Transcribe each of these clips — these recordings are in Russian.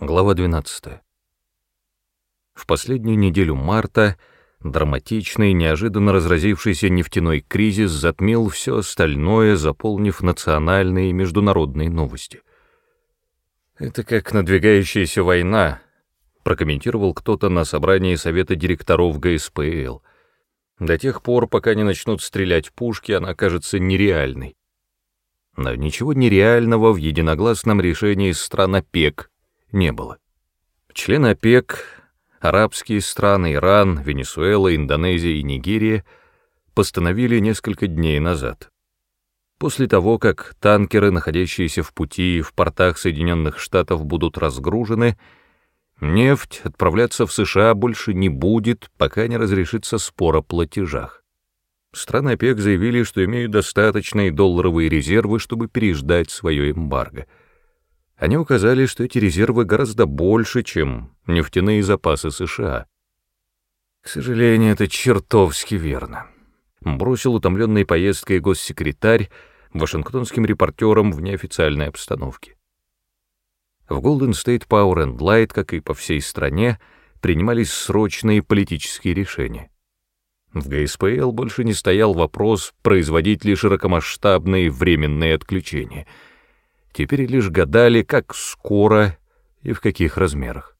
Глава 12. В последнюю неделю марта драматичный, неожиданно разразившийся нефтяной кризис затмил все остальное, заполнив национальные и международные новости. «Это как надвигающаяся война», — прокомментировал кто-то на собрании Совета директоров ГСПЛ. «До тех пор, пока не начнут стрелять пушки, она кажется нереальной». Но ничего нереального в единогласном решении стран ОПЕК не было. Члены ОПЕК, арабские страны, Иран, Венесуэла, Индонезия и Нигерия постановили несколько дней назад. После того, как танкеры, находящиеся в пути в портах Соединенных Штатов, будут разгружены, нефть отправляться в США больше не будет, пока не разрешится спор о платежах. Страны ОПЕК заявили, что имеют достаточные долларовые резервы, чтобы переждать свое эмбарго — они указали, что эти резервы гораздо больше, чем нефтяные запасы США. К сожалению, это чертовски верно. Бросил утомленный поездкой госсекретарь вашингтонским репортерам в неофициальной обстановке. В Golden State Power and Light, как и по всей стране, принимались срочные политические решения. В ГСПЛ больше не стоял вопрос производить ли широкомасштабные временные отключения — теперь лишь гадали, как скоро и в каких размерах.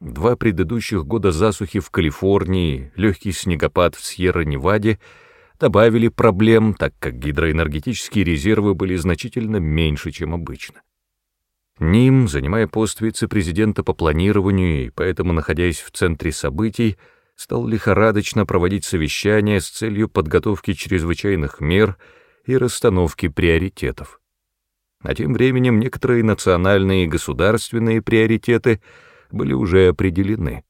Два предыдущих года засухи в Калифорнии, легкий снегопад в Сьерра-Неваде добавили проблем, так как гидроэнергетические резервы были значительно меньше, чем обычно. Ним, занимая пост вице-президента по планированию и поэтому находясь в центре событий, стал лихорадочно проводить совещания с целью подготовки чрезвычайных мер и расстановки приоритетов. А тем временем некоторые национальные и государственные приоритеты были уже определены.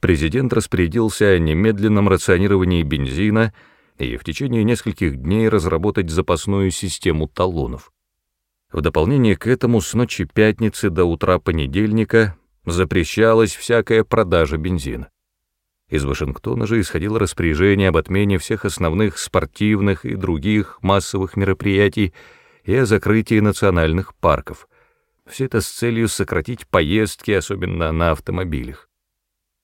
Президент распорядился о немедленном рационировании бензина и в течение нескольких дней разработать запасную систему талонов. В дополнение к этому с ночи пятницы до утра понедельника запрещалась всякая продажа бензина. Из Вашингтона же исходило распоряжение об отмене всех основных спортивных и других массовых мероприятий, и о закрытии национальных парков. Все это с целью сократить поездки, особенно на автомобилях.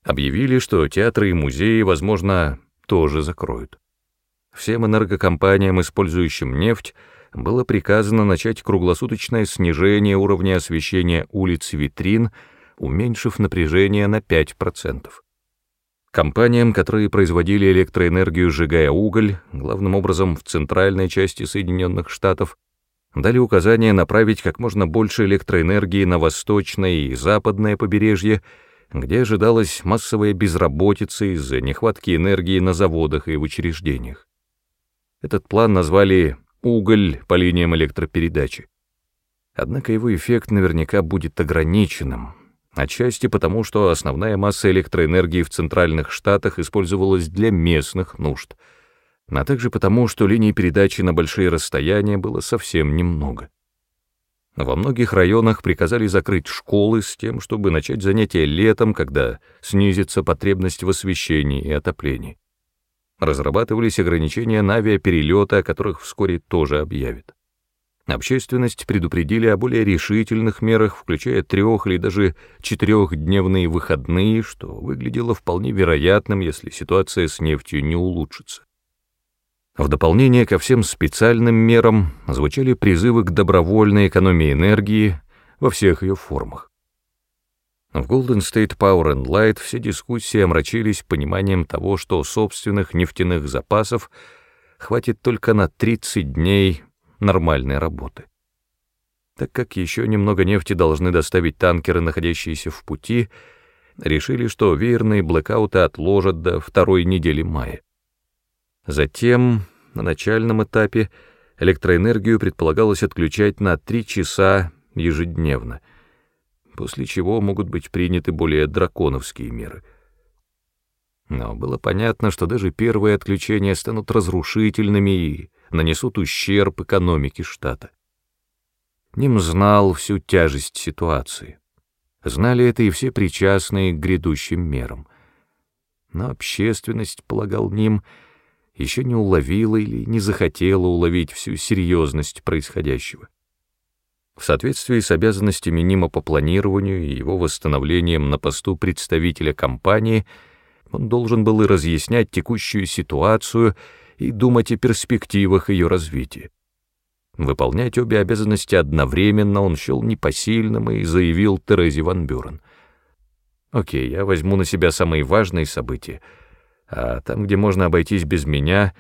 Объявили, что театры и музеи, возможно, тоже закроют. Всем энергокомпаниям, использующим нефть, было приказано начать круглосуточное снижение уровня освещения улиц и витрин, уменьшив напряжение на 5%. Компаниям, которые производили электроэнергию, сжигая уголь, главным образом в центральной части Соединенных Штатов, дали указание направить как можно больше электроэнергии на восточное и западное побережье, где ожидалась массовая безработица из-за нехватки энергии на заводах и в учреждениях. Этот план назвали «уголь по линиям электропередачи». Однако его эффект наверняка будет ограниченным, отчасти потому, что основная масса электроэнергии в центральных штатах использовалась для местных нужд — а также потому, что линий передачи на большие расстояния было совсем немного. Во многих районах приказали закрыть школы с тем, чтобы начать занятия летом, когда снизится потребность в освещении и отоплении. Разрабатывались ограничения на авиаперелеты, о которых вскоре тоже объявят. Общественность предупредили о более решительных мерах, включая трех или даже четырехдневные выходные, что выглядело вполне вероятным, если ситуация с нефтью не улучшится. В дополнение ко всем специальным мерам звучали призывы к добровольной экономии энергии во всех ее формах. В Golden State Power and Light все дискуссии омрачились пониманием того, что собственных нефтяных запасов хватит только на 30 дней нормальной работы. Так как еще немного нефти должны доставить танкеры, находящиеся в пути, решили, что веерные блэкауты отложат до второй недели мая. Затем, на начальном этапе, электроэнергию предполагалось отключать на 3 часа ежедневно, после чего могут быть приняты более драконовские меры. Но было понятно, что даже первые отключения станут разрушительными и нанесут ущерб экономике штата. Ним знал всю тяжесть ситуации. Знали это и все причастные к грядущим мерам. Но общественность, полагал Ним, — еще не уловила или не захотела уловить всю серьезность происходящего. В соответствии с обязанностями Нима по планированию и его восстановлением на посту представителя компании, он должен был и разъяснять текущую ситуацию и думать о перспективах ее развития. Выполнять обе обязанности одновременно он счел непосильным и заявил Терезе Ван Бюрен. «Окей, я возьму на себя самые важные события, а там, где можно обойтись без меня,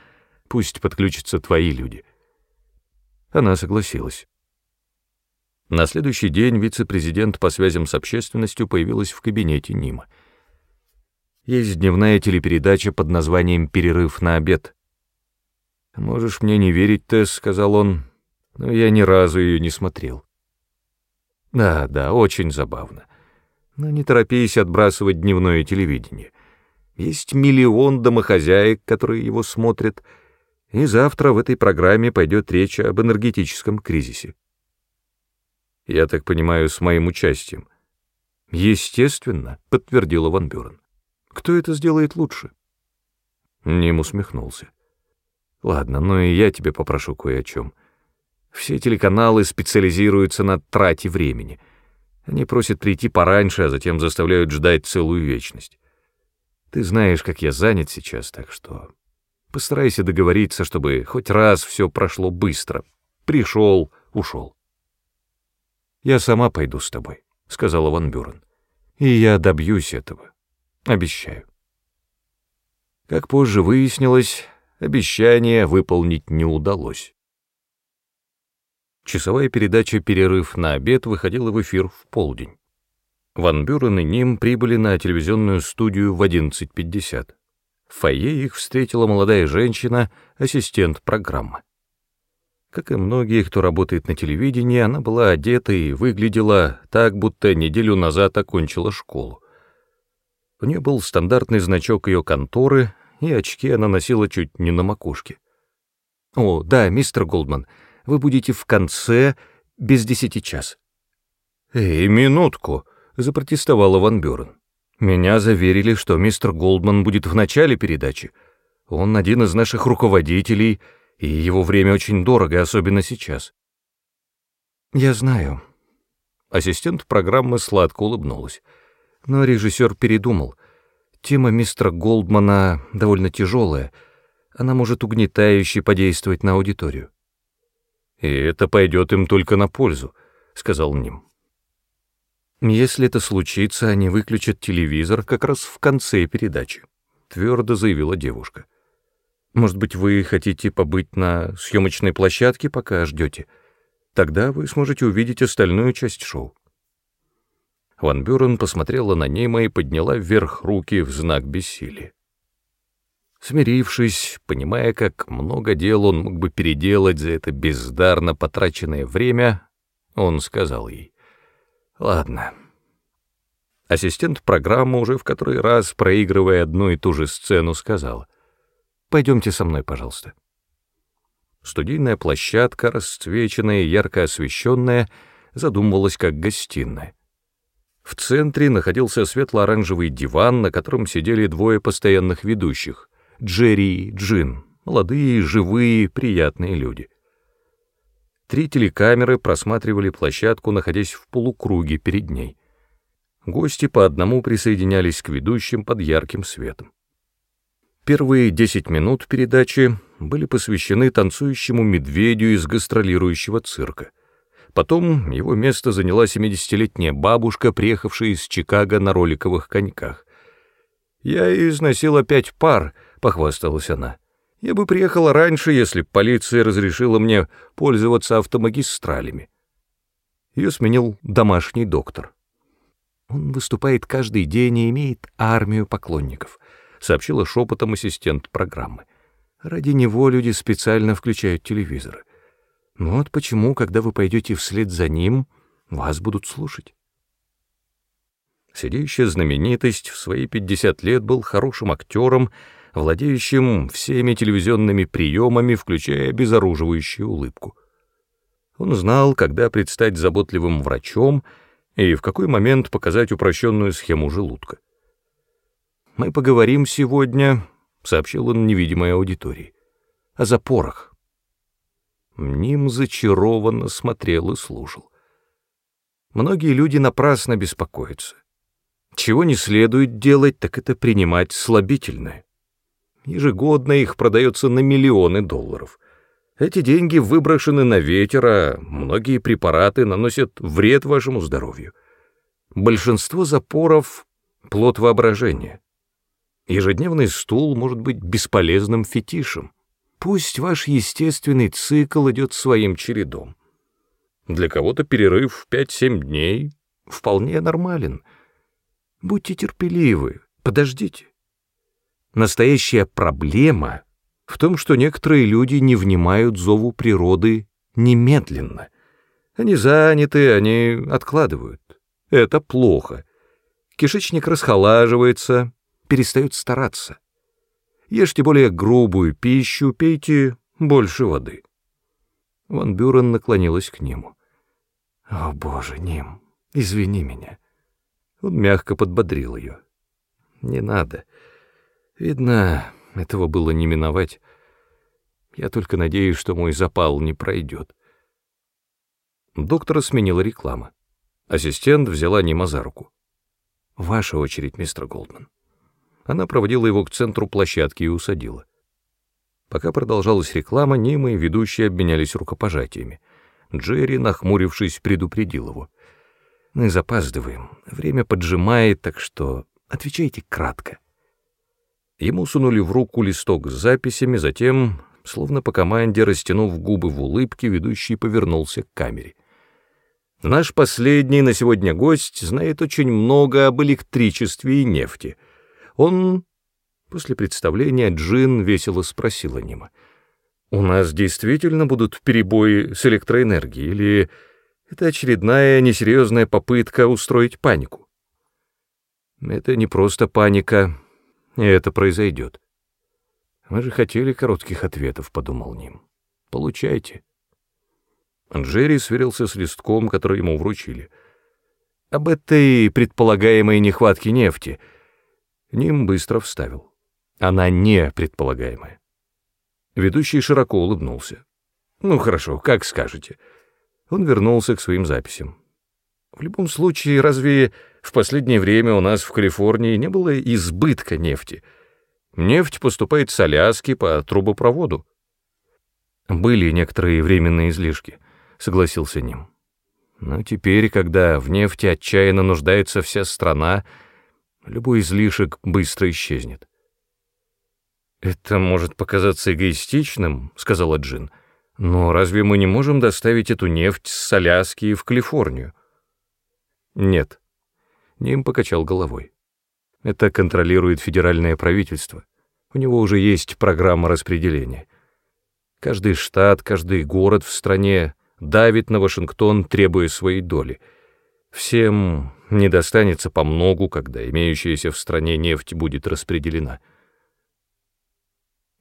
пусть подключатся твои люди». Она согласилась. На следующий день вице-президент по связям с общественностью появилась в кабинете Нима. Есть дневная телепередача под названием «Перерыв на обед». «Можешь мне не верить, Тесс», — сказал он, — «но я ни разу ее не смотрел». «Да, да, очень забавно. Но не торопись отбрасывать дневное телевидение. Есть миллион домохозяек, которые его смотрят, и завтра в этой программе пойдет речь об энергетическом кризисе. Я так понимаю, с моим участием. Естественно, подтвердила Ван Бюрен. Кто это сделает лучше? Ним усмехнулся. Ладно, ну и я тебе попрошу кое о чем. Все телеканалы специализируются на трате времени. Они просят прийти пораньше, а затем заставляют ждать целую вечность. Ты знаешь, как я занят сейчас, так что постарайся договориться, чтобы хоть раз все прошло быстро. Пришел, ушел. «Я сама пойду с тобой», — сказала Ван Бюрен. «И я добьюсь этого. Обещаю». Как позже выяснилось, обещание выполнить не удалось. Часовая передача «Перерыв на обед» выходила в эфир в полдень. Ван Бюрен и Ним прибыли на телевизионную студию в 11.50. В фойе их встретила молодая женщина, ассистент программы. Как и многие, кто работает на телевидении, она была одета и выглядела так, будто неделю назад окончила школу. У нее был стандартный значок ее конторы, и очки она носила чуть не на макушке. «О, да, мистер Голдман, вы будете в конце без десяти час». «Эй, минутку!» — запротестовала Ван Бюрен. «Меня заверили, что мистер Голдман будет в начале передачи. Он один из наших руководителей — и его время очень дорого, особенно сейчас. Я знаю. Ассистент программы сладко улыбнулась. Но режиссер передумал. Тема мистера Голдмана довольно тяжелая. Она может угнетающе подействовать на аудиторию. «И это пойдет им только на пользу», — сказал Ним. «Если это случится, они выключат телевизор как раз в конце передачи», — твердо заявила девушка. Может быть, вы хотите побыть на съемочной площадке, пока ждете? Тогда вы сможете увидеть остальную часть шоу». Ван Бюрен посмотрела на Нима и подняла вверх руки в знак бессилия. Смирившись, понимая, как много дел он мог бы переделать за это бездарно потраченное время, он сказал ей, «Ладно». Ассистент программы, уже в который раз проигрывая одну и ту же сцену, сказал, Пойдемте со мной, пожалуйста. Студийная площадка, расцвеченная и ярко освещенная, задумывалась как гостиная. В центре находился светло-оранжевый диван, на котором сидели двое постоянных ведущих — Джерри и Джин, молодые, живые, приятные люди. Три телекамеры просматривали площадку, находясь в полукруге перед ней. Гости по одному присоединялись к ведущим под ярким светом. Первые десять минут передачи были посвящены танцующему медведю из гастролирующего цирка. Потом его место заняла 70-летняя бабушка, приехавшая из Чикаго на роликовых коньках. «Я износила пять пар», — похвасталась она. «Я бы приехала раньше, если б полиция разрешила мне пользоваться автомагистралями». Ее сменил домашний доктор. Он выступает каждый день и имеет армию поклонников — сообщила шепотом ассистент программы. Ради него люди специально включают телевизоры. Вот почему, когда вы пойдете вслед за ним, вас будут слушать. Сидящая знаменитость в свои 50 лет был хорошим актером, владеющим всеми телевизионными приемами, включая обезоруживающую улыбку. Он знал, когда предстать заботливым врачом и в какой момент показать упрощенную схему желудка. «Мы поговорим сегодня», — сообщил он невидимой аудитории, — «о запорах». Ним зачарованно смотрел и слушал. Многие люди напрасно беспокоятся. Чего не следует делать, так это принимать слабительное. Ежегодно их продается на миллионы долларов. Эти деньги выброшены на ветер, а многие препараты наносят вред вашему здоровью. Большинство запоров — плод воображения. Ежедневный стул может быть бесполезным фетишем. Пусть ваш естественный цикл идет своим чередом. Для кого-то перерыв в 5-7 дней вполне нормален. Будьте терпеливы, подождите. Настоящая проблема в том, что некоторые люди не внимают зову природы немедленно. Они заняты, они откладывают. Это плохо. Кишечник расхолаживается, перестает стараться. Ешьте более грубую пищу, пейте больше воды. Ван Бюрен наклонилась к нему. «О, Боже, Ним, извини меня». Он мягко подбодрил ее. «Не надо. Видно, этого было не миновать. Я только надеюсь, что мой запал не пройдет». Доктора сменила реклама. Ассистент взяла Нима за руку. «Ваша очередь, мистер Голдман». Она проводила его к центру площадки и усадила. Пока продолжалась реклама, Нима и ведущие обменялись рукопожатиями. Джерри, нахмурившись, предупредил его. «Мы запаздываем. Время поджимает, так что отвечайте кратко». Ему сунули в руку листок с записями, затем, словно по команде, растянув губы в улыбке, ведущий повернулся к камере. «Наш последний на сегодня гость знает очень много об электричестве и нефти. Он...» После представления Джин весело спросила Нима. «У нас действительно будут перебои с электроэнергией, или это очередная несерьезная попытка устроить панику?» «Это не просто паника, и это произойдет». «Мы же хотели коротких ответов», — подумал Ним. «Получайте». Джерри сверился с листком, который ему вручили. «Об этой предполагаемой нехватке нефти», — Ним быстро вставил. Она не предполагаемая. Ведущий широко улыбнулся. «Ну хорошо, как скажете». Он вернулся к своим записям. «В любом случае, разве в последнее время у нас в Калифорнии не было избытка нефти? Нефть поступает с Аляски по трубопроводу». «Были некоторые временные излишки», — согласился Ним. «Но теперь, когда в нефти отчаянно нуждается вся страна, — любой излишек быстро исчезнет. «Это может показаться эгоистичным», — сказала Джин, «но разве мы не можем доставить эту нефть с Аляски в Калифорнию?» «Нет», — Ним покачал головой. «Это контролирует федеральное правительство. У него уже есть программа распределения. Каждый штат, каждый город в стране давит на Вашингтон, требуя своей доли. Всем не достанется по многу, когда имеющаяся в стране нефть будет распределена.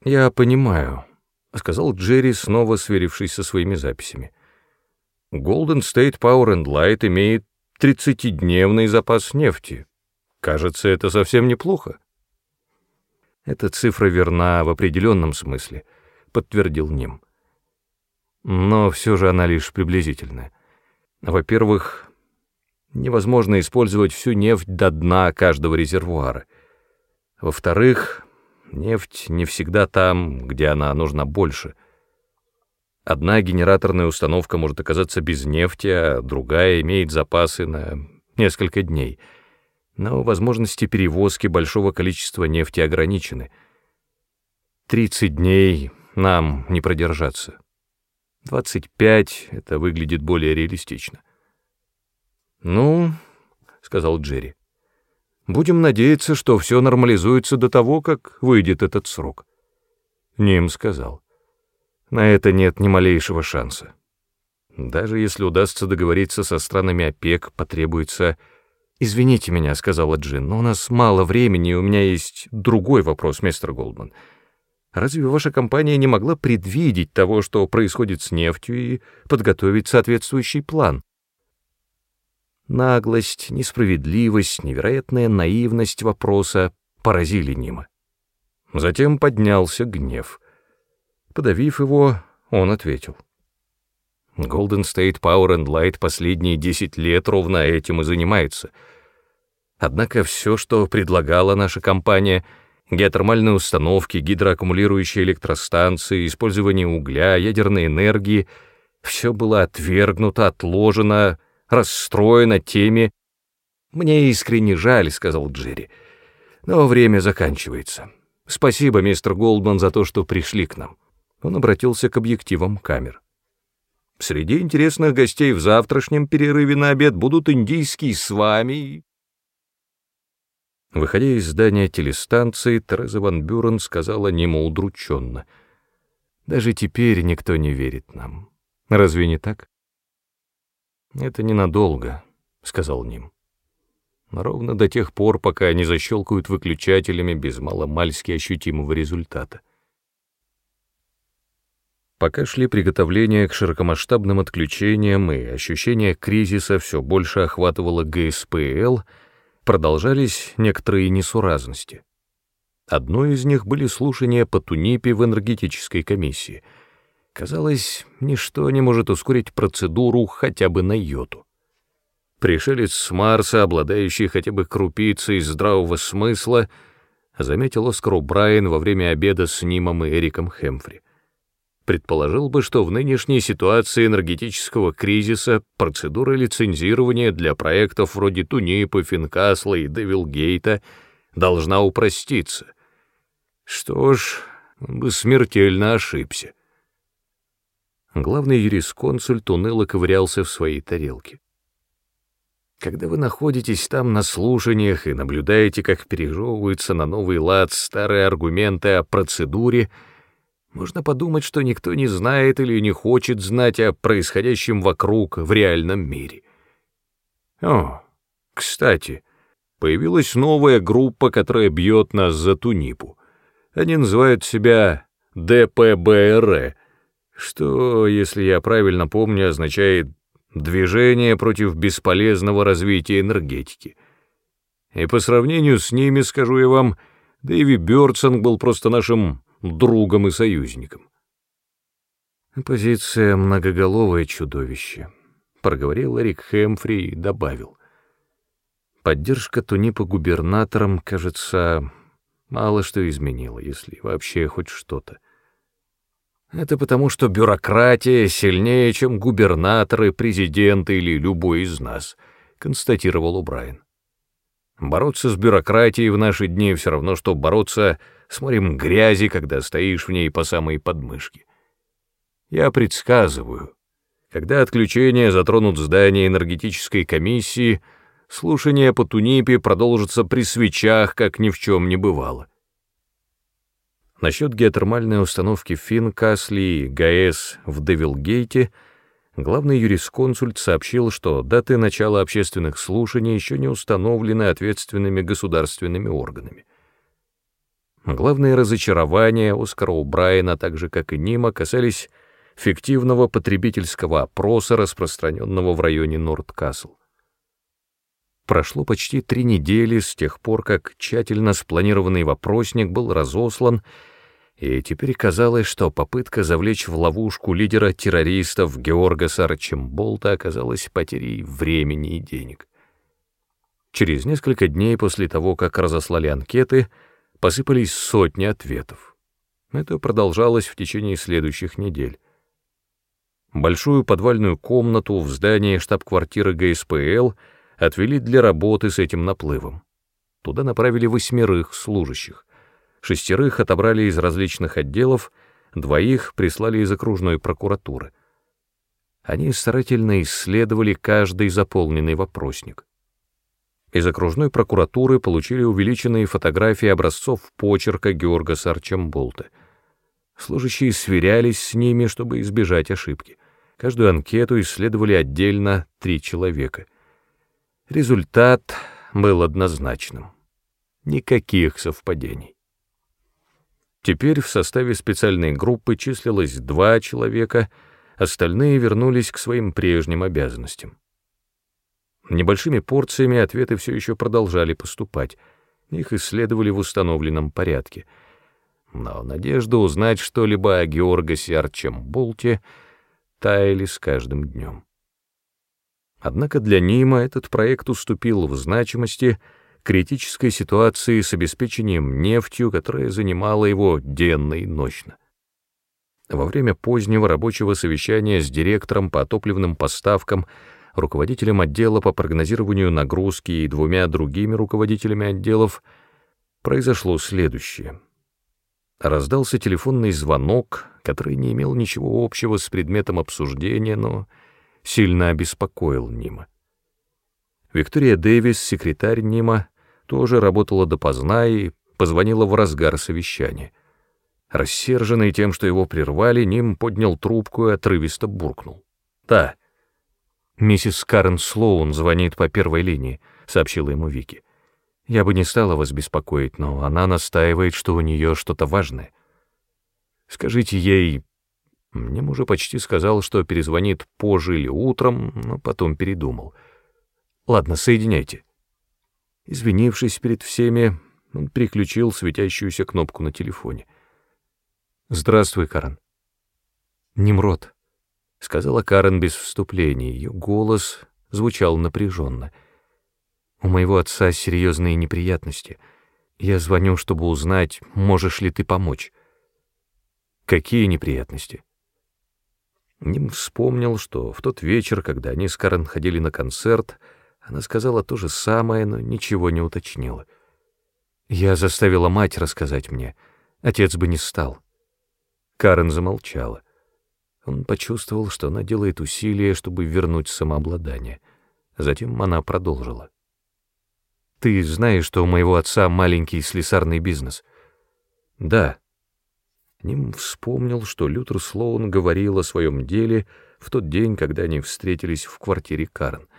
«Я понимаю», — сказал Джерри, снова сверившись со своими записями. «Golden State Power and Light имеет 30-дневный запас нефти. Кажется, это совсем неплохо». «Эта цифра верна в определенном смысле», — подтвердил Ним. «Но все же она лишь приблизительная. Во-первых, невозможно использовать всю нефть до дна каждого резервуара. Во-вторых, нефть не всегда там, где она нужна больше. Одна генераторная установка может оказаться без нефти, а другая имеет запасы на несколько дней. Но возможности перевозки большого количества нефти ограничены. 30 дней нам не продержаться. 25 — это выглядит более реалистично. «Ну, — сказал Джерри, — будем надеяться, что все нормализуется до того, как выйдет этот срок». Ним сказал, «На это нет ни малейшего шанса. Даже если удастся договориться со странами ОПЕК, потребуется...» «Извините меня», — сказала Джин, — «но у нас мало времени, и у меня есть другой вопрос, мистер Голдман. Разве ваша компания не могла предвидеть того, что происходит с нефтью, и подготовить соответствующий план?» Наглость, несправедливость, невероятная наивность вопроса поразили Нима. Затем поднялся гнев. Подавив его, он ответил. Golden State Power and Light последние 10 лет ровно этим и занимается. Однако все, что предлагала наша компания — геотермальные установки, гидроаккумулирующие электростанции, использование угля, ядерной энергии — все было отвергнуто, отложено, расстроено теми. «Мне искренне жаль», — сказал Джерри, — «но время заканчивается. Спасибо, мистер Голдман, за то, что пришли к нам». Он обратился к объективам камер. «Среди интересных гостей в завтрашнем перерыве на обед будут индийские с вами Выходя из здания телестанции, Тереза Ван Бюрен сказала нему удрученно. «Даже теперь никто не верит нам. Разве не так?» «Это ненадолго», — сказал Ним. «Ровно до тех пор, пока не защелкают выключателями без маломальски ощутимого результата». Пока шли приготовления к широкомасштабным отключениям и ощущение кризиса все больше охватывало ГСПЛ — продолжались некоторые несуразности. Одной из них были слушания по Тунипе в энергетической комиссии. Казалось, ничто не может ускорить процедуру хотя бы на йоту. Пришелец с Марса, обладающий хотя бы крупицей здравого смысла, заметил Оскар Брайан во время обеда с Нимом и Эриком Хемфри предположил бы, что в нынешней ситуации энергетического кризиса процедура лицензирования для проектов вроде Тунипа, Финкасла и Девилгейта должна упроститься. Что ж, он бы смертельно ошибся. Главный юрисконсульт уныло ковырялся в своей тарелке. Когда вы находитесь там на слушаниях и наблюдаете, как пережевываются на новый лад старые аргументы о процедуре — можно подумать, что никто не знает или не хочет знать о происходящем вокруг в реальном мире. О, кстати, появилась новая группа, которая бьет нас за Тунипу. Они называют себя ДПБР, что, если я правильно помню, означает «движение против бесполезного развития энергетики». И по сравнению с ними, скажу я вам, Дэви Бёрдсон был просто нашим другом и союзником. «Позиция многоголовое чудовище», — проговорил Эрик Хэмфри и добавил. «Поддержка Тунипа губернатором, кажется, мало что изменила, если вообще хоть что-то. Это потому, что бюрократия сильнее, чем губернаторы, президенты или любой из нас», — констатировал Убрайен. «Бороться с бюрократией в наши дни все равно, что бороться с морем грязи, когда стоишь в ней по самой подмышке. Я предсказываю, когда отключения затронут здание энергетической комиссии, слушания по Тунипе продолжатся при свечах, как ни в чем не бывало. Насчет геотермальной установки Финкасли и ГАЭС в Девилгейте главный юрисконсульт сообщил, что даты начала общественных слушаний еще не установлены ответственными государственными органами. Главные разочарования Оскара Убрайена, так же как и Нима, касались фиктивного потребительского опроса, распространенного в районе Нордкасл. Прошло почти три недели с тех пор, как тщательно спланированный вопросник был разослан, и теперь казалось, что попытка завлечь в ловушку лидера террористов Георга Сарчемболта оказалась потерей времени и денег. Через несколько дней после того, как разослали анкеты, посыпались сотни ответов. Это продолжалось в течение следующих недель. Большую подвальную комнату в здании штаб-квартиры ГСПЛ отвели для работы с этим наплывом. Туда направили восьмерых служащих. Шестерых отобрали из различных отделов, двоих прислали из окружной прокуратуры. Они старательно исследовали каждый заполненный вопросник. Из окружной прокуратуры получили увеличенные фотографии образцов почерка Георга Сарчамболта. Служащие сверялись с ними, чтобы избежать ошибки. Каждую анкету исследовали отдельно три человека. Результат был однозначным. Никаких совпадений. Теперь в составе специальной группы числилось два человека, остальные вернулись к своим прежним обязанностям. Небольшими порциями ответы все еще продолжали поступать. Их исследовали в установленном порядке. Но надежда узнать что-либо о Георгасе Арчемболте таяли с каждым днем. Однако для Нима этот проект уступил в значимости критической ситуации с обеспечением нефтью, которая занимала его денно и ночно. Во время позднего рабочего совещания с директором по топливным поставкам, руководителем отдела по прогнозированию нагрузки и двумя другими руководителями отделов произошло следующее. Раздался телефонный звонок, который не имел ничего общего с предметом обсуждения, но сильно обеспокоил Нима. Виктория Дэвис, секретарь Нима, тоже работала допоздна и позвонила в разгар совещания. Рассерженный тем, что его прервали, Ним поднял трубку и отрывисто буркнул. «Да». «Миссис Карен Слоун звонит по первой линии», — сообщила ему Вики. «Я бы не стала вас беспокоить, но она настаивает, что у нее что-то важное. Скажите ей, мне уже почти сказал, что перезвонит позже или утром, но потом передумал. Ладно, соединяйте. Извинившись перед всеми, он переключил светящуюся кнопку на телефоне. «Здравствуй, Карен». «Немрод», — сказала Карен без вступления. Ее голос звучал напряженно. «У моего отца серьезные неприятности. Я звоню, чтобы узнать, можешь ли ты помочь». «Какие неприятности?» Ним вспомнил, что в тот вечер, когда они с Карен ходили на концерт, она сказала то же самое, но ничего не уточнила. Я заставила мать рассказать мне. Отец бы не стал. Карен замолчала. Он почувствовал, что она делает усилия, чтобы вернуть самообладание. Затем она продолжила. «Ты знаешь, что у моего отца маленький слесарный бизнес?» «Да», Ним вспомнил, что Лютер Слоун говорил о своем деле в тот день, когда они встретились в квартире Карен.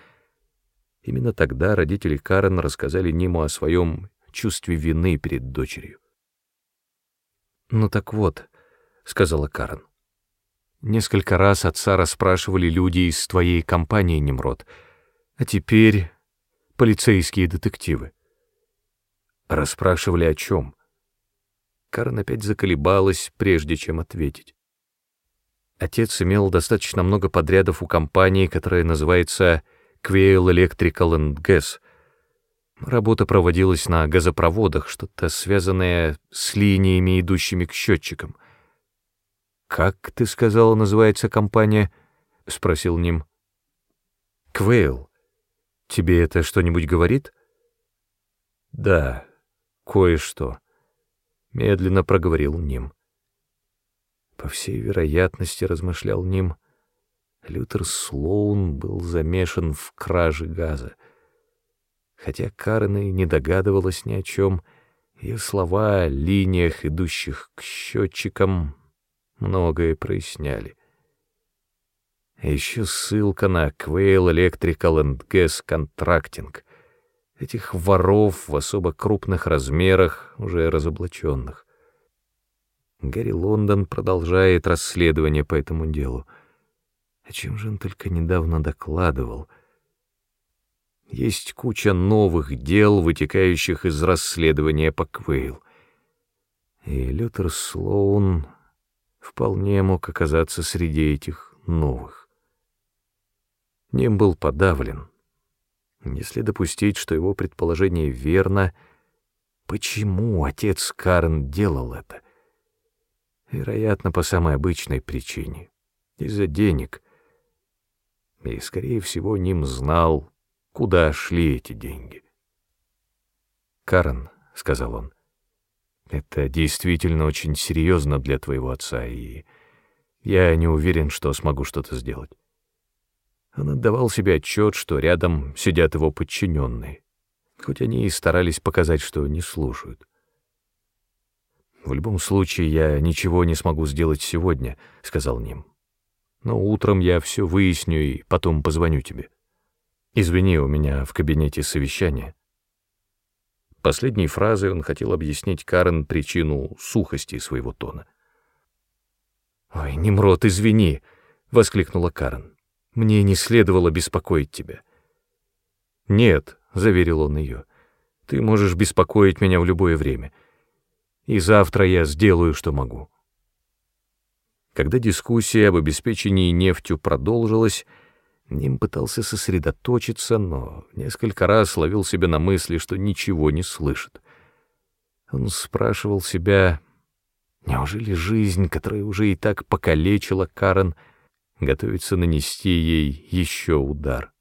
Именно тогда родители Карен рассказали Ниму о своем чувстве вины перед дочерью. «Ну так вот», — сказала Карен, — «несколько раз отца расспрашивали люди из твоей компании, Немрод, а теперь полицейские детективы». «Расспрашивали о чем?» Карен опять заколебалась, прежде чем ответить. Отец имел достаточно много подрядов у компании, которая называется Quail Electrical and Gas. Работа проводилась на газопроводах, что-то связанное с линиями, идущими к счетчикам. «Как, ты сказала, называется компания?» — спросил Ним. «Quail. Тебе это что-нибудь говорит?» «Да, кое-что» медленно проговорил Ним. По всей вероятности, размышлял Ним, Лютер Слоун был замешан в краже газа. Хотя Карен и не догадывалась ни о чем, ее слова о линиях, идущих к счетчикам, многое проясняли. Еще ссылка на Quail Electrical and Gas Contracting — этих воров в особо крупных размерах, уже разоблаченных. Гарри Лондон продолжает расследование по этому делу. О чем же он только недавно докладывал? Есть куча новых дел, вытекающих из расследования по Квейл. И Лютер Слоун вполне мог оказаться среди этих новых. Ним был подавлен — если допустить, что его предположение верно, почему отец Карн делал это? Вероятно, по самой обычной причине — из-за денег. И, скорее всего, Ним знал, куда шли эти деньги. «Карен», — сказал он, — «это действительно очень серьезно для твоего отца, и я не уверен, что смогу что-то сделать». Он отдавал себе отчет, что рядом сидят его подчиненные, хоть они и старались показать, что не слушают. «В любом случае, я ничего не смогу сделать сегодня», — сказал Ним. «Но утром я все выясню и потом позвоню тебе. Извини, у меня в кабинете совещание». Последней фразой он хотел объяснить Карен причину сухости своего тона. «Ой, Немрод, извини!» — воскликнула Карен. Мне не следовало беспокоить тебя. Нет, заверил он ее. Ты можешь беспокоить меня в любое время. И завтра я сделаю, что могу. Когда дискуссия об обеспечении нефтью продолжилась, Ним пытался сосредоточиться, но несколько раз ловил себя на мысли, что ничего не слышит. Он спрашивал себя, неужели жизнь, которая уже и так покалечила Карен, готовится нанести ей еще удар?